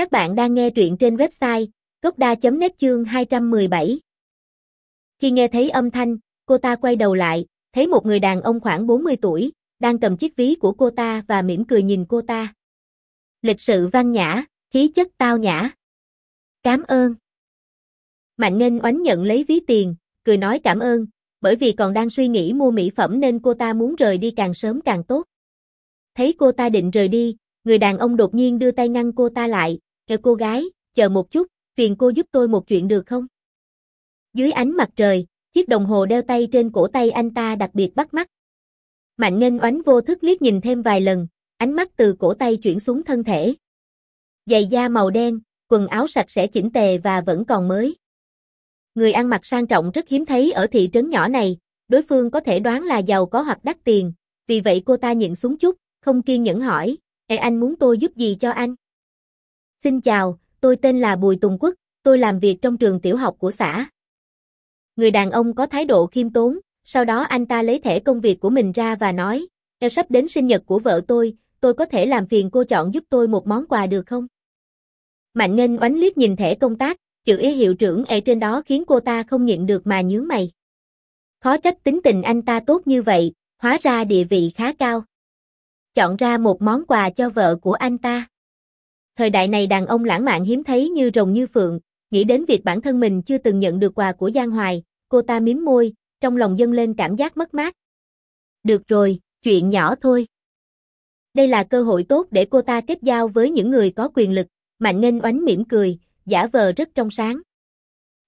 Các bạn đang nghe truyện trên website gocda.net chương 217. Khi nghe thấy âm thanh, cô ta quay đầu lại, thấy một người đàn ông khoảng 40 tuổi, đang cầm chiếc ví của cô ta và mỉm cười nhìn cô ta. Lịch sự văn nhã, khí chất tao nhã. Cảm ơn. Mạnh Nghênh oánh nhận lấy ví tiền, cười nói cảm ơn, bởi vì còn đang suy nghĩ mua mỹ phẩm nên cô ta muốn rời đi càng sớm càng tốt. Thấy cô ta định rời đi, người đàn ông đột nhiên đưa tay ngăn cô ta lại, kêu cô gái, chờ một chút, phiền cô giúp tôi một chuyện được không? Dưới ánh mặt trời, chiếc đồng hồ đeo tay trên cổ tay anh ta đặc biệt bắt mắt. Mạnh Ngân oánh vô thức liếc nhìn thêm vài lần, ánh mắt từ cổ tay chuyển xuống thân thể. Giày da màu đen, quần áo sạch sẽ chỉnh tề và vẫn còn mới. Người ăn mặc sang trọng rất hiếm thấy ở thị trấn nhỏ này, đối phương có thể đoán là giàu có hoặc đắt tiền, vì vậy cô ta nhịn xuống chút, không kiên nhẫn hỏi, Ê anh muốn tôi giúp gì cho anh? Xin chào, tôi tên là Bùi Tùng Quốc, tôi làm việc trong trường tiểu học của xã. Người đàn ông có thái độ khiêm tốn, sau đó anh ta lấy thẻ công việc của mình ra và nói, sắp đến sinh nhật của vợ tôi, tôi có thể làm phiền cô chọn giúp tôi một món quà được không? Mạnh Ngân oánh liếc nhìn thẻ công tác, chữ ý hiệu trưởng ở trên đó khiến cô ta không nhịn được mà nhướng mày. Khó trách tính tình anh ta tốt như vậy, hóa ra địa vị khá cao. Chọn ra một món quà cho vợ của anh ta. Thời đại này đàn ông lãng mạn hiếm thấy như rồng như phượng, nghĩ đến việc bản thân mình chưa từng nhận được quà của Giang Hoài, cô ta miếm môi, trong lòng dâng lên cảm giác mất mát. Được rồi, chuyện nhỏ thôi. Đây là cơ hội tốt để cô ta kết giao với những người có quyền lực, Mạnh Nghênh oánh mỉm cười, giả vờ rất trong sáng.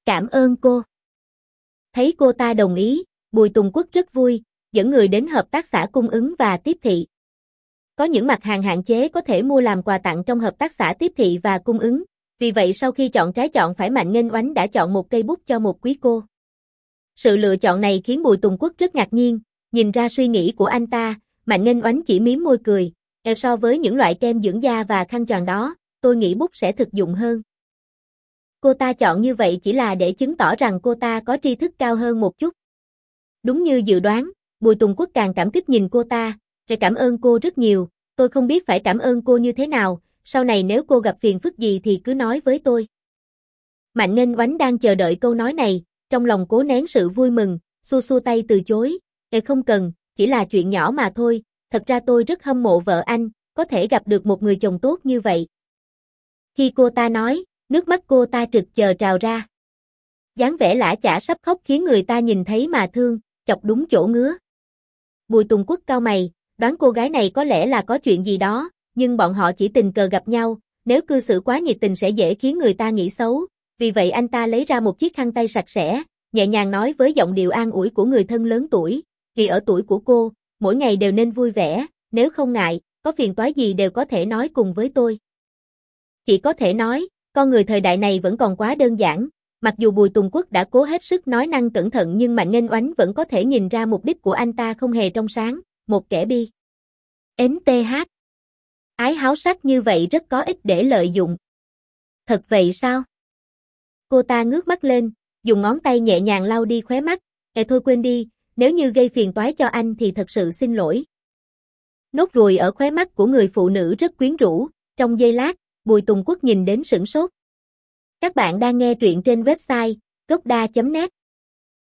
Cảm ơn cô. Thấy cô ta đồng ý, Bùi Tùng Quốc rất vui, dẫn người đến hợp tác xã cung ứng và tiếp thị. Có những mặt hàng hạn chế có thể mua làm quà tặng trong hợp tác xã tiếp thị và cung ứng, vì vậy sau khi chọn trái chọn phải mạnh nghênh oánh đã chọn một cây bút cho một quý cô. Sự lựa chọn này khiến Bùi Tùng Quốc rất ngạc nhiên, nhìn ra suy nghĩ của anh ta, mạnh nghênh oánh chỉ mím môi cười, e so với những loại kem dưỡng da và khăn tròn đó, tôi nghĩ bút sẽ thực dụng hơn. Cô ta chọn như vậy chỉ là để chứng tỏ rằng cô ta có tri thức cao hơn một chút. Đúng như dự đoán, Bùi Tùng Quốc càng cảm kích nhìn cô ta, cảm ơn cô rất nhiều, tôi không biết phải cảm ơn cô như thế nào, sau này nếu cô gặp phiền phức gì thì cứ nói với tôi. Mạnh Ninh Oánh đang chờ đợi câu nói này, trong lòng cố nén sự vui mừng, xua xua tay từ chối, Ê không cần, chỉ là chuyện nhỏ mà thôi, thật ra tôi rất hâm mộ vợ anh, có thể gặp được một người chồng tốt như vậy. Khi cô ta nói, nước mắt cô ta trực chờ trào ra. dáng vẻ lã chả sắp khóc khiến người ta nhìn thấy mà thương, chọc đúng chỗ ngứa. Bùi Tùng Quốc cao mày, đoán cô gái này có lẽ là có chuyện gì đó, nhưng bọn họ chỉ tình cờ gặp nhau, nếu cư xử quá nhiệt tình sẽ dễ khiến người ta nghĩ xấu, vì vậy anh ta lấy ra một chiếc khăn tay sạch sẽ, nhẹ nhàng nói với giọng điệu an ủi của người thân lớn tuổi, vì ở tuổi của cô, mỗi ngày đều nên vui vẻ, nếu không ngại, có phiền toái gì đều có thể nói cùng với tôi. Chỉ có thể nói, con người thời đại này vẫn còn quá đơn giản, mặc dù Bùi Tùng Quốc đã cố hết sức nói năng cẩn thận nhưng Mạnh Nghênh Oánh vẫn có thể nhìn ra mục đích của anh ta không hề trong sáng, một kẻ bi. NTH Ái háo sắc như vậy rất có ích để lợi dụng. Thật vậy sao? Cô ta ngước mắt lên, dùng ngón tay nhẹ nhàng lau đi khóe mắt, Ê thôi quên đi, nếu như gây phiền toái cho anh thì thật sự xin lỗi. Nốt ruồi ở khóe mắt của người phụ nữ rất quyến rũ, trong giây lát, Bùi Tùng Quốc nhìn đến sửng sốt. Các bạn đang nghe truyện trên website gocda.net